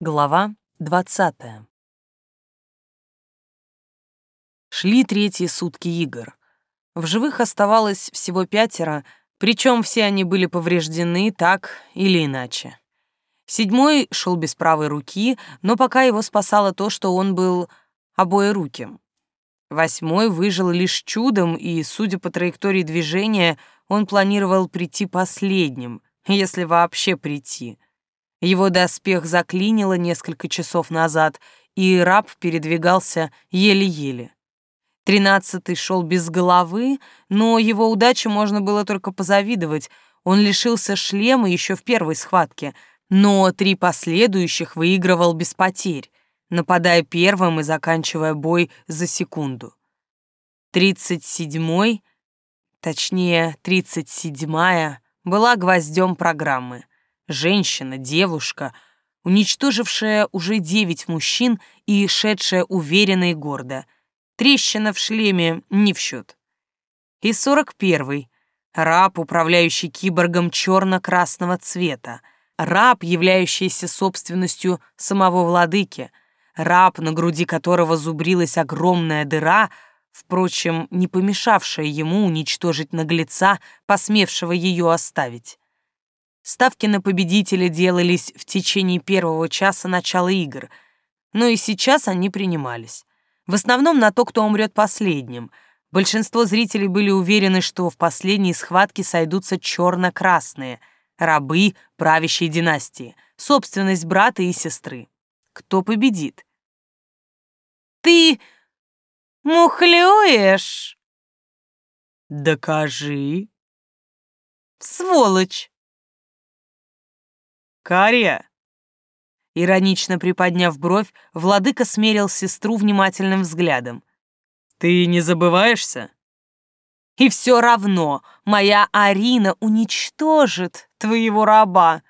Глава двадцатая. Шли третьи сутки игр. В живых оставалось всего пятеро, причем все они были повреждены так или иначе. Седьмой шел без правой руки, но пока его спасало то, что он был обоеруким. Восьмой выжил лишь чудом, и, судя по траектории движения, он планировал прийти последним, если вообще прийти — его доспех заклинило несколько часов назад, и раб передвигался еле-еле. Тринадцатый шел без головы, но его удаче можно было только позавидовать. Он лишился шлема еще в первой схватке, но три последующих выигрывал без потерь, нападая первым и заканчивая бой за секунду. Тридцать седьмой, точнее, тридцать седьмая, была гвоздем программы женщина, девушка, уничтожившая уже девять мужчин и шедшая уверенно и гордо. Трещина в шлеме не в счет. И сорок первый. Раб, управляющий киборгом черно-красного цвета. Раб, являющийся собственностью самого владыки. Раб, на груди которого зубрилась огромная дыра, впрочем, не помешавшая ему уничтожить наглеца, посмевшего ее оставить. Ставки на победителя делались в течение первого часа начала игр, но и сейчас они принимались. В основном на то, кто умрет последним. Большинство зрителей были уверены, что в последней схватке сойдутся черно-красные, рабы правящей династии, собственность брата и сестры. Кто победит? «Ты мухлюешь?» «Докажи». «Сволочь!» Кария!» Иронично приподняв бровь, владыка смерил сестру внимательным взглядом. «Ты не забываешься?» «И все равно моя Арина уничтожит твоего раба!»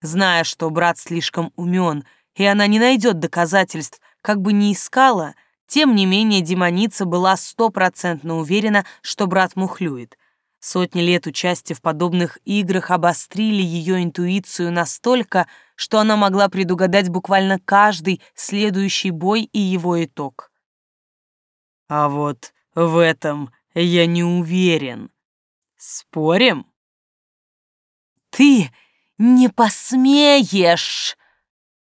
Зная, что брат слишком умен, и она не найдет доказательств, как бы ни искала, тем не менее демоница была стопроцентно уверена, что брат мухлюет. Сотни лет участия в подобных играх обострили ее интуицию настолько, что она могла предугадать буквально каждый следующий бой и его итог. А вот в этом я не уверен. Спорим? Ты не посмеешь!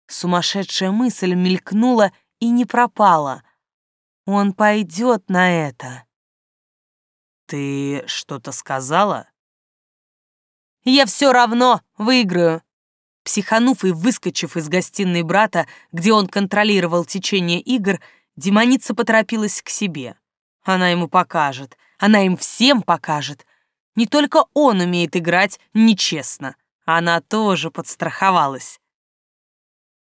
Сумасшедшая мысль мелькнула и не пропала. Он пойдет на это. «Ты что-то сказала?» «Я все равно выиграю!» Психанув и выскочив из гостиной брата, где он контролировал течение игр, демоница поторопилась к себе. Она ему покажет, она им всем покажет. Не только он умеет играть нечестно, она тоже подстраховалась.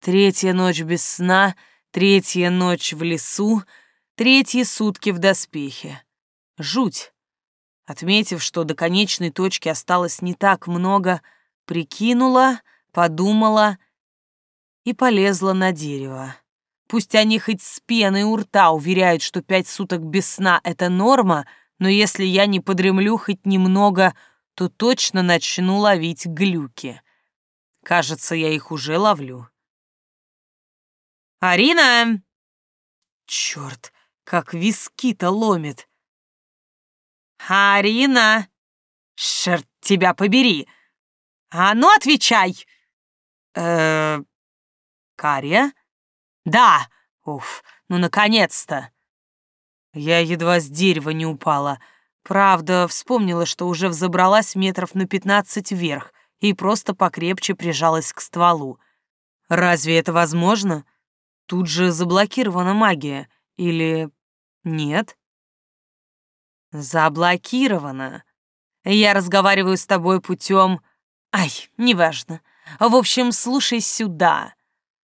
Третья ночь без сна, третья ночь в лесу, третьи сутки в доспехе. Жуть. Отметив, что до конечной точки осталось не так много, прикинула, подумала и полезла на дерево. Пусть они хоть с пеной у рта уверяют, что пять суток без сна — это норма, но если я не подремлю хоть немного, то точно начну ловить глюки. Кажется, я их уже ловлю. «Арина!» Черт, как виски-то ломит. «Арина! Шерт тебя побери! А ну, отвечай!» «Э-э... Кария?» «Да! Уф, ну, наконец-то!» Я едва с дерева не упала. Правда, вспомнила, что уже взобралась метров на пятнадцать вверх и просто покрепче прижалась к стволу. Разве это возможно? Тут же заблокирована магия. Или нет? Заблокировано. Я разговариваю с тобой путем... Ай, неважно. В общем, слушай сюда.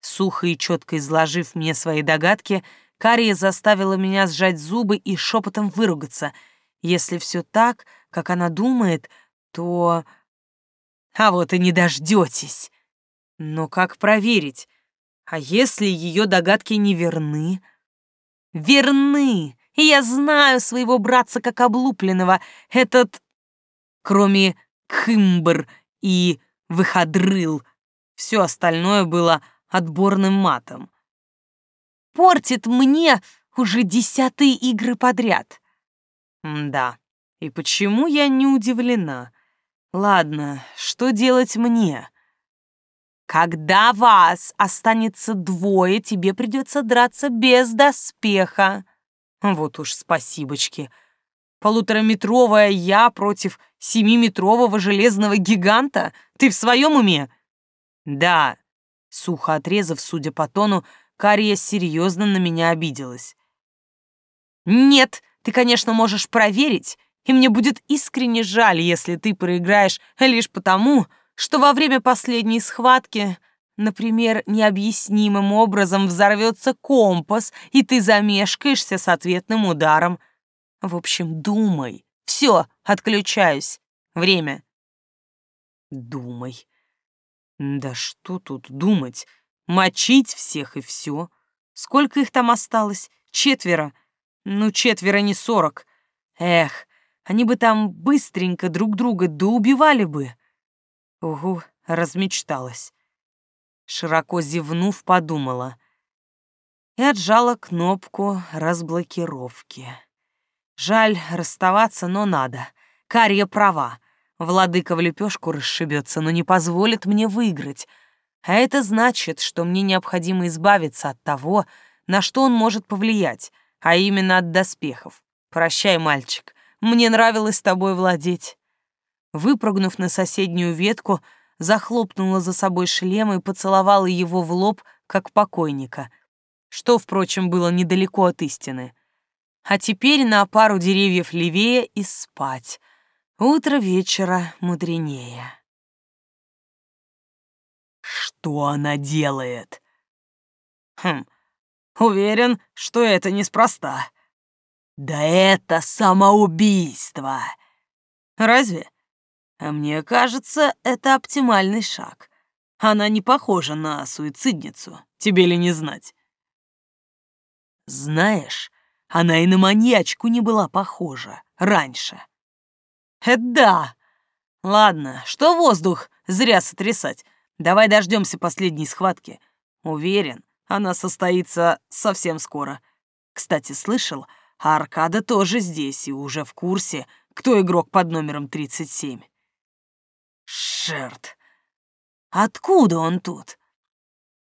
Сухо и четко изложив мне свои догадки, Кария заставила меня сжать зубы и шепотом выругаться. Если все так, как она думает, то... А вот и не дождетесь. Но как проверить? А если ее догадки не верны? Верны! И я знаю своего братца как облупленного. Этот, кроме Кымбр и Выходрыл, все остальное было отборным матом. «Портит мне уже десятые игры подряд». «Да, и почему я не удивлена? Ладно, что делать мне?» «Когда вас останется двое, тебе придется драться без доспеха». Вот уж спасибочки. Полутораметровая я против семиметрового железного гиганта? Ты в своем уме? Да. Сухо отрезав, судя по тону, Кария серьезно на меня обиделась. Нет, ты, конечно, можешь проверить, и мне будет искренне жаль, если ты проиграешь лишь потому, что во время последней схватки, например, необъяснимым образом взорвется компас, и ты замешкаешься с ответным ударом. В общем, думай. Все, отключаюсь. Время. Думай. Да что тут думать? Мочить всех и все. Сколько их там осталось? Четверо. Ну, четверо не сорок. Эх, они бы там быстренько друг друга доубивали бы. Угу, размечталась. Широко зевнув, подумала. И отжала кнопку разблокировки. Жаль расставаться, но надо. Карья права. Владыка в лепешку расшибется, но не позволит мне выиграть. А это значит, что мне необходимо избавиться от того, на что он может повлиять, а именно от доспехов. Прощай, мальчик, мне нравилось тобой владеть. Выпрыгнув на соседнюю ветку, захлопнула за собой шлем и поцеловала его в лоб, как покойника, что, впрочем, было недалеко от истины. А теперь на пару деревьев левее и спать. Утро вечера мудренее. Что она делает? Хм, уверен, что это неспроста. Да это самоубийство. Разве? А мне кажется, это оптимальный шаг. Она не похожа на суицидницу, тебе ли не знать. Знаешь, она и на маньячку не была похожа раньше. Это да. Ладно, что воздух зря сотрясать. Давай дождемся последней схватки. Уверен, она состоится совсем скоро. Кстати, слышал, а Аркада тоже здесь и уже в курсе, кто игрок под номером 37. Шерт. Откуда он тут?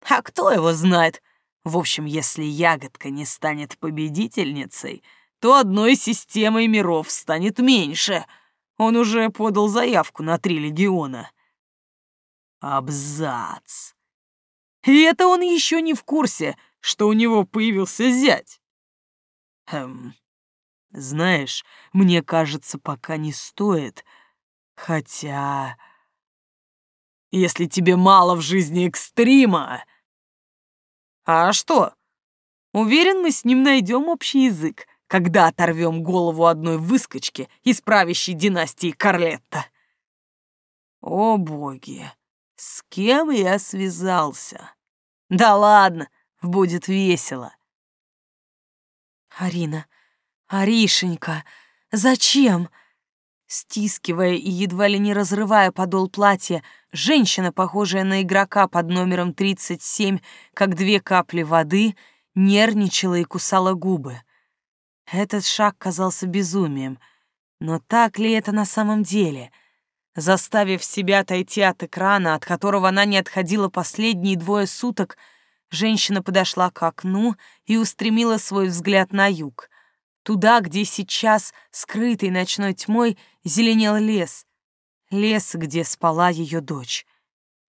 А кто его знает? В общем, если ягодка не станет победительницей, то одной системой миров станет меньше. Он уже подал заявку на три легиона. Абзац. И это он еще не в курсе, что у него появился зять. Эм, знаешь, мне кажется, пока не стоит. Хотя... Если тебе мало в жизни экстрима, а что? Уверен, мы с ним найдем общий язык, когда оторвем голову одной выскочки из правящей династии Карлетта. О боги, с кем я связался? Да ладно, будет весело. Арина, Аришенька, зачем? Стискивая и едва ли не разрывая подол платья, женщина, похожая на игрока под номером 37, как две капли воды, нервничала и кусала губы. Этот шаг казался безумием. Но так ли это на самом деле? Заставив себя отойти от экрана, от которого она не отходила последние двое суток, женщина подошла к окну и устремила свой взгляд на юг туда, где сейчас, скрытый ночной тьмой, зеленел лес. Лес, где спала ее дочь.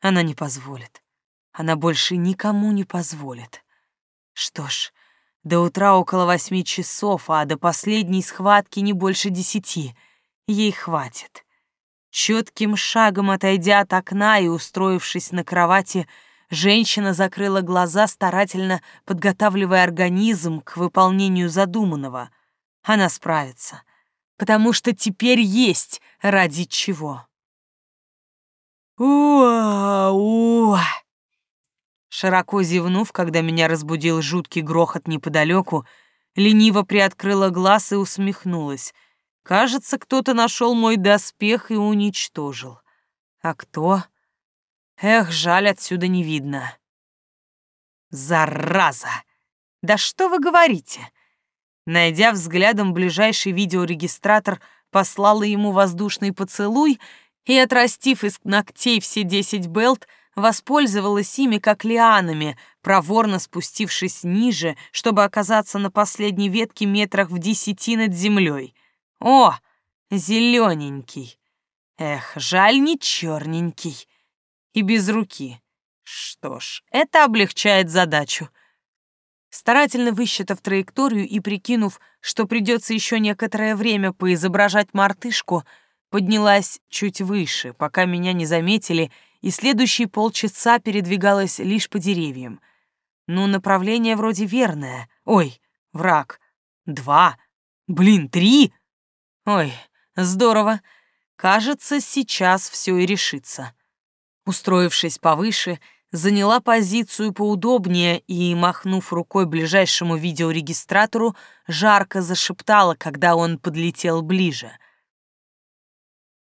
Она не позволит. Она больше никому не позволит. Что ж, до утра около восьми часов, а до последней схватки не больше десяти. Ей хватит. Четким шагом отойдя от окна и устроившись на кровати, женщина закрыла глаза, старательно подготавливая организм к выполнению задуманного — она справится, потому что теперь есть ради чего. Уа-уа! Широко зевнув, когда меня разбудил жуткий грохот неподалеку, лениво приоткрыла глаз и усмехнулась. Кажется, кто-то нашел мой доспех и уничтожил. А кто? Эх, жаль, отсюда не видно. Зараза! Да что вы говорите? Найдя взглядом ближайший видеорегистратор, послала ему воздушный поцелуй и, отрастив из ногтей все десять белт, воспользовалась ими как лианами, проворно спустившись ниже, чтобы оказаться на последней ветке метрах в десяти над землей. О, зелененький! Эх, жаль, не черненький. И без руки. Что ж, это облегчает задачу. Старательно высчитав траекторию и прикинув, что придется еще некоторое время поизображать мартышку, поднялась чуть выше, пока меня не заметили, и следующие полчаса передвигалась лишь по деревьям. Ну, направление вроде верное. Ой, враг. Два. Блин, три. Ой, здорово. Кажется, сейчас все и решится. Устроившись повыше, заняла позицию поудобнее и, махнув рукой ближайшему видеорегистратору, жарко зашептала, когда он подлетел ближе.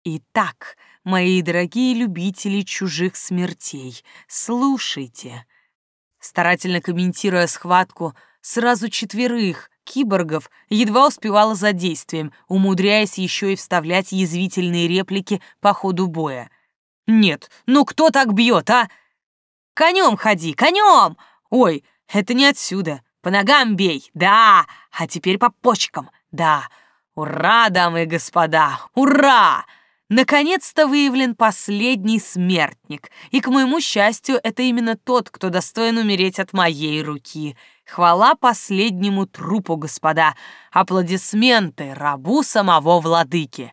«Итак, мои дорогие любители чужих смертей, слушайте». Старательно комментируя схватку, сразу четверых киборгов едва успевала за действием, умудряясь еще и вставлять язвительные реплики по ходу боя. «Нет, ну кто так бьет, а?» Конем ходи, конем! Ой, это не отсюда. По ногам бей, да, а теперь по почкам, да. Ура, дамы и господа, ура! Наконец-то выявлен последний смертник, и, к моему счастью, это именно тот, кто достоин умереть от моей руки. Хвала последнему трупу, господа, аплодисменты рабу самого владыки.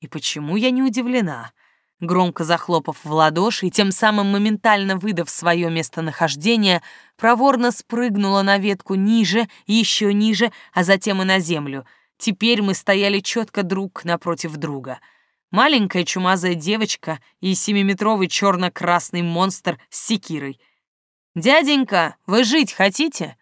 И почему я не удивлена? Громко захлопав в ладоши и тем самым моментально выдав свое местонахождение, проворно спрыгнула на ветку ниже, еще ниже, а затем и на землю. Теперь мы стояли четко друг напротив друга. Маленькая чумазая девочка и семиметровый черно-красный монстр с секирой. «Дяденька, вы жить хотите?»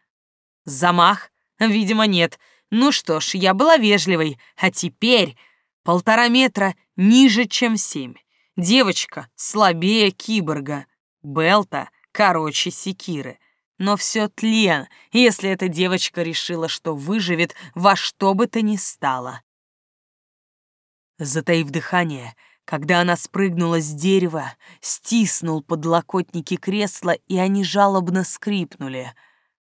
Замах? Видимо, нет. Ну что ж, я была вежливой, а теперь полтора метра ниже, чем семь. Девочка слабее киборга, Белта короче секиры. Но все тлен, если эта девочка решила, что выживет во что бы то ни стало. Затаив дыхание, когда она спрыгнула с дерева, стиснул подлокотники кресла, и они жалобно скрипнули.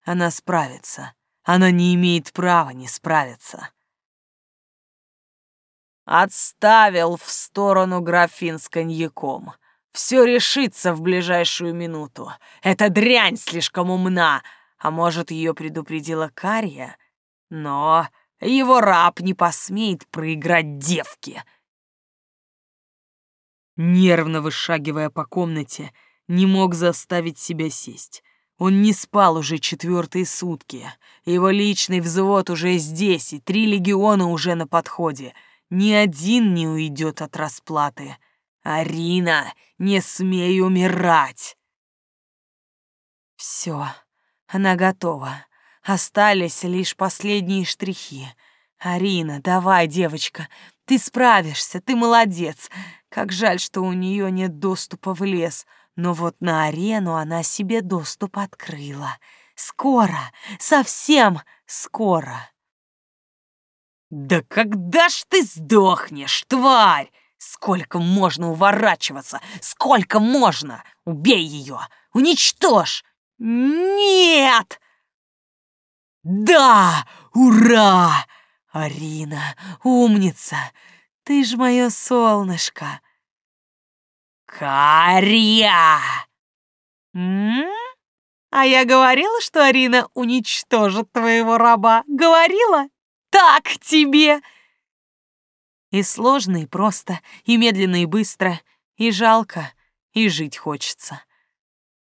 Она справится. Она не имеет права не справиться. Отставил в сторону графин с коньяком. Все решится в ближайшую минуту. Эта дрянь слишком умна, а может, ее предупредила Кария? Но его раб не посмеет проиграть девке. Нервно вышагивая по комнате, не мог заставить себя сесть. Он не спал уже четвертые сутки. Его личный взвод уже здесь, и три легиона уже на подходе — ни один не уйдет от расплаты. Арина, не смей умирать!» Все, она готова. Остались лишь последние штрихи. «Арина, давай, девочка, ты справишься, ты молодец. Как жаль, что у нее нет доступа в лес, но вот на арену она себе доступ открыла. Скоро, совсем скоро». «Да когда ж ты сдохнешь, тварь? Сколько можно уворачиваться? Сколько можно? Убей ее! Уничтожь! Нет!» «Да! Ура! Арина, умница! Ты ж мое солнышко!» «Кария!» «М? А я говорила, что Арина уничтожит твоего раба. Говорила?» Так тебе!» И сложно, и просто, и медленно, и быстро, и жалко, и жить хочется.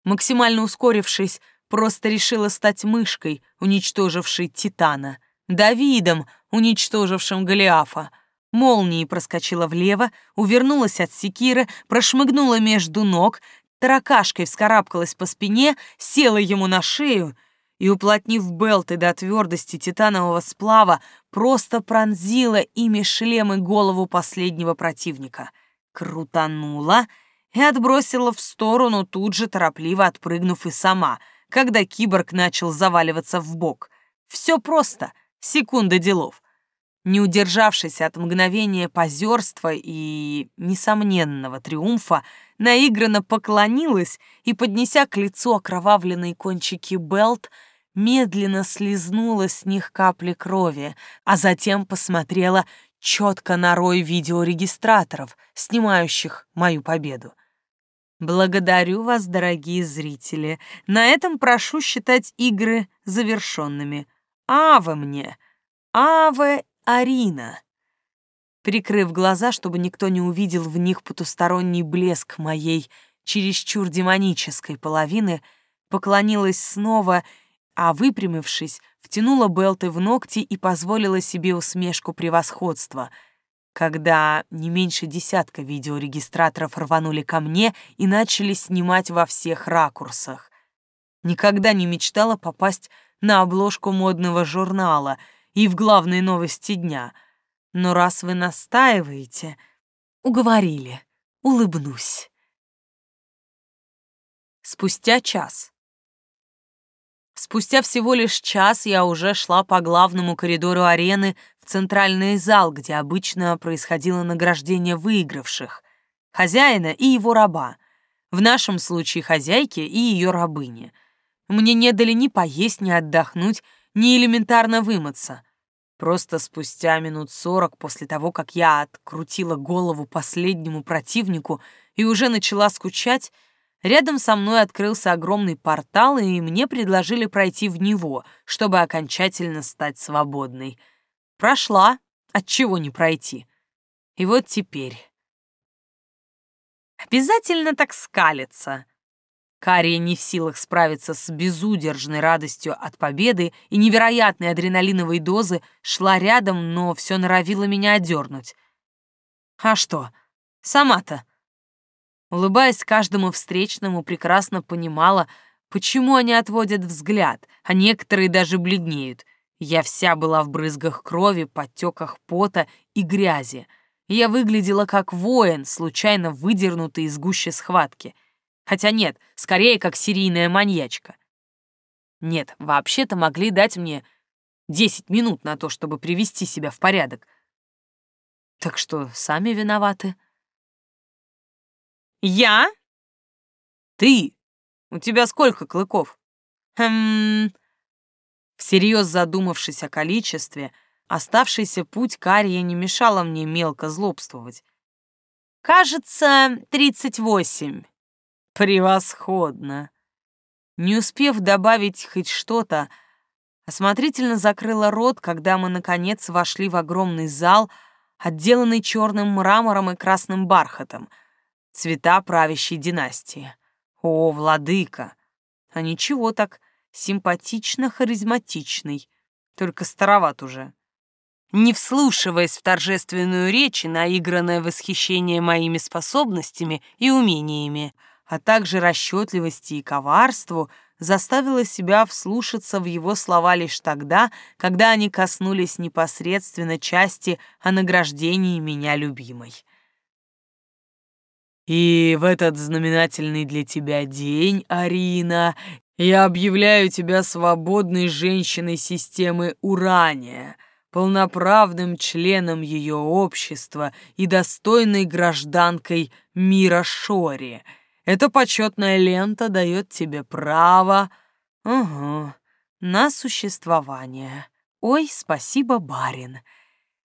Максимально ускорившись, просто решила стать мышкой, уничтожившей Титана, Давидом, уничтожившим Голиафа, молнией проскочила влево, увернулась от секиры, прошмыгнула между ног, таракашкой вскарабкалась по спине, села ему на шею и, уплотнив белты до твердости титанового сплава, просто пронзила ими шлем и голову последнего противника. Крутанула и отбросила в сторону, тут же торопливо отпрыгнув и сама, когда киборг начал заваливаться в бок. Все просто, секунда делов. Не удержавшись от мгновения позерства и несомненного триумфа, наигранно поклонилась и, поднеся к лицу окровавленные кончики белт, медленно слезнула с них капли крови, а затем посмотрела четко на рой видеорегистраторов, снимающих мою победу. Благодарю вас, дорогие зрители. На этом прошу считать игры завершенными. Аве мне! Аве Арина!» Прикрыв глаза, чтобы никто не увидел в них потусторонний блеск моей чересчур демонической половины, поклонилась снова, а, выпрямившись, втянула Белты в ногти и позволила себе усмешку превосходства, когда не меньше десятка видеорегистраторов рванули ко мне и начали снимать во всех ракурсах. Никогда не мечтала попасть на обложку модного журнала — и в главной новости дня. Но раз вы настаиваете, уговорили, улыбнусь. Спустя час. Спустя всего лишь час я уже шла по главному коридору арены в центральный зал, где обычно происходило награждение выигравших, хозяина и его раба, в нашем случае хозяйки и ее рабыни. Мне не дали ни поесть, ни отдохнуть, ни элементарно вымыться. Просто спустя минут сорок после того, как я открутила голову последнему противнику и уже начала скучать, рядом со мной открылся огромный портал, и мне предложили пройти в него, чтобы окончательно стать свободной. Прошла, отчего не пройти. И вот теперь. Обязательно так скалится. Кария не в силах справиться с безудержной радостью от победы и невероятной адреналиновой дозы шла рядом, но все норовила меня одернуть. А что? Сама-то. Улыбаясь каждому встречному, прекрасно понимала, почему они отводят взгляд, а некоторые даже бледнеют. Я вся была в брызгах крови, подтеках пота и грязи. Я выглядела как воин, случайно выдернутый из гуще схватки — Хотя нет, скорее как серийная маньячка. Нет, вообще-то могли дать мне 10 минут на то, чтобы привести себя в порядок. Так что сами виноваты. Я? Ты? У тебя сколько клыков? Хм... Всерьез задумавшись о количестве, оставшийся путь Кария не мешала мне мелко злобствовать. Кажется, тридцать восемь. Превосходно. Не успев добавить хоть что-то, осмотрительно закрыла рот, когда мы, наконец, вошли в огромный зал, отделанный черным мрамором и красным бархатом, цвета правящей династии. О, владыка! А ничего так, симпатично-харизматичный, только староват уже. Не вслушиваясь в торжественную речь и наигранное восхищение моими способностями и умениями, а также расчетливости и коварству, заставила себя вслушаться в его слова лишь тогда, когда они коснулись непосредственно части о награждении меня любимой. «И в этот знаменательный для тебя день, Арина, я объявляю тебя свободной женщиной системы Урания», полноправным членом ее общества и достойной гражданкой мира Шори — эта почетная лента дает тебе право... Угу, на существование. Ой, спасибо, барин.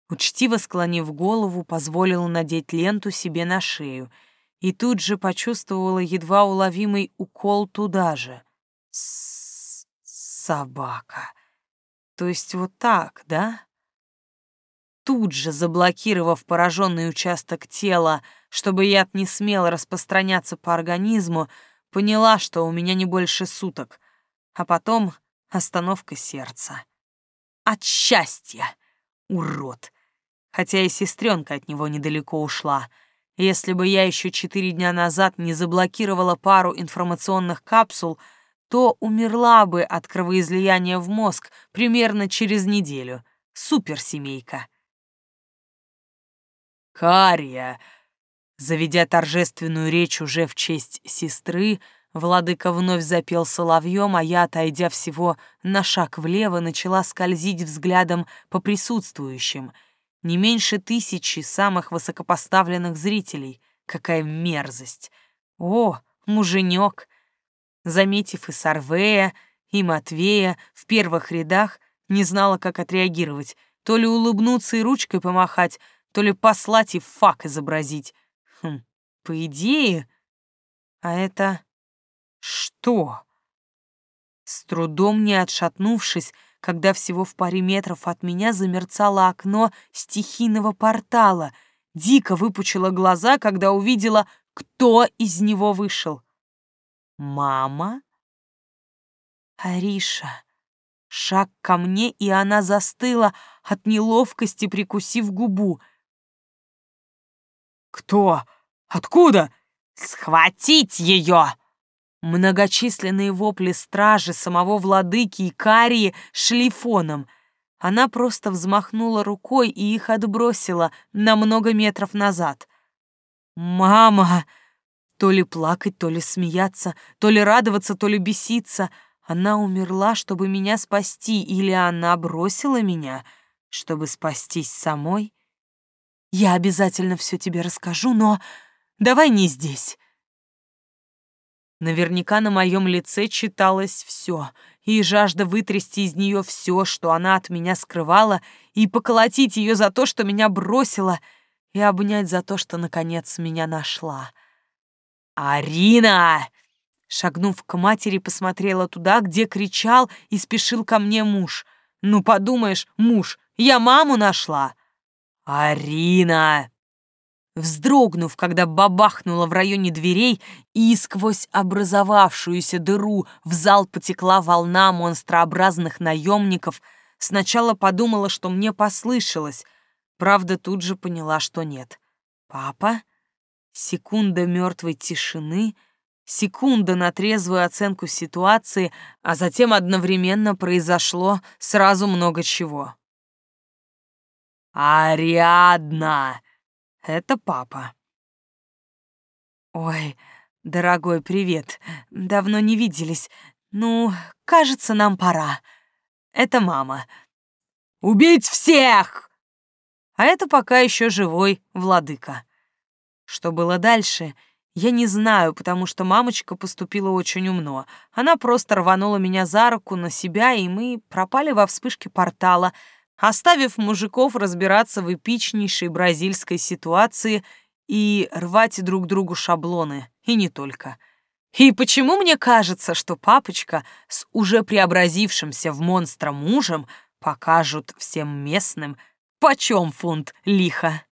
Учтиво склонив голову, позволила надеть ленту себе на шею и тут же почувствовала едва уловимый укол туда же. С собака. То есть вот так, да? Тут же заблокировав пораженный участок тела, чтобы яд не смел распространяться по организму, поняла, что у меня не больше суток, а потом остановка сердца. От счастья, урод! Хотя и сестренка от него недалеко ушла. Если бы я еще четыре дня назад не заблокировала пару информационных капсул, то умерла бы от кровоизлияния в мозг примерно через неделю. Суперсемейка. Кария!» Заведя торжественную речь уже в честь сестры, Владыка вновь запел соловьем, а я, отойдя всего на шаг влево, начала скользить взглядом по присутствующим. Не меньше тысячи самых высокопоставленных зрителей. Какая мерзость! О, муженек! Заметив и Сарвея, и Матвея в первых рядах, не знала, как отреагировать. То ли улыбнуться и ручкой помахать, то ли послать и фак изобразить. Хм, по идее... А это... Что? С трудом не отшатнувшись, когда всего в паре метров от меня замерцало окно стихийного портала, дико выпучила глаза, когда увидела, кто из него вышел. «Мама?» «Ариша!» Шаг ко мне, и она застыла, от неловкости прикусив губу. «Кто? Откуда?» «Схватить ее!» Многочисленные вопли стражи, самого владыки и Карии шли фоном. Она просто взмахнула рукой и их отбросила на много метров назад. «Мама!» То ли плакать, то ли смеяться, то ли радоваться, то ли беситься. Она умерла, чтобы меня спасти, или она бросила меня, чтобы спастись самой? Я обязательно все тебе расскажу, но давай не здесь. Наверняка на моем лице читалось все, и жажда вытрясти из нее все, что она от меня скрывала, и поколотить ее за то, что меня бросила, и обнять за то, что, наконец, меня нашла. «Арина!» Шагнув к матери, посмотрела туда, где кричал и спешил ко мне муж. «Ну, подумаешь, муж, я маму нашла!» «Арина!» Вздрогнув, когда бабахнула в районе дверей, и сквозь образовавшуюся дыру в зал потекла волна монстрообразных наемников, сначала подумала, что мне послышалось, правда, тут же поняла, что нет. «Папа?» Секунда мертвой тишины, секунда на трезвую оценку ситуации, а затем одновременно произошло сразу много чего. «Ариадна!» Это папа. Ой, дорогой, привет. Давно не виделись. Ну, кажется, нам пора. Это мама. Убить всех! А это пока еще живой владыка. Что было дальше, я не знаю, потому что мамочка поступила очень умно. Она просто рванула меня за руку на себя, и мы пропали во вспышке портала — оставив мужиков разбираться в эпичнейшей бразильской ситуации и рвать друг другу шаблоны, и не только. И почему мне кажется, что папочка с уже преобразившимся в монстра мужем покажут всем местным, почем фунт лиха?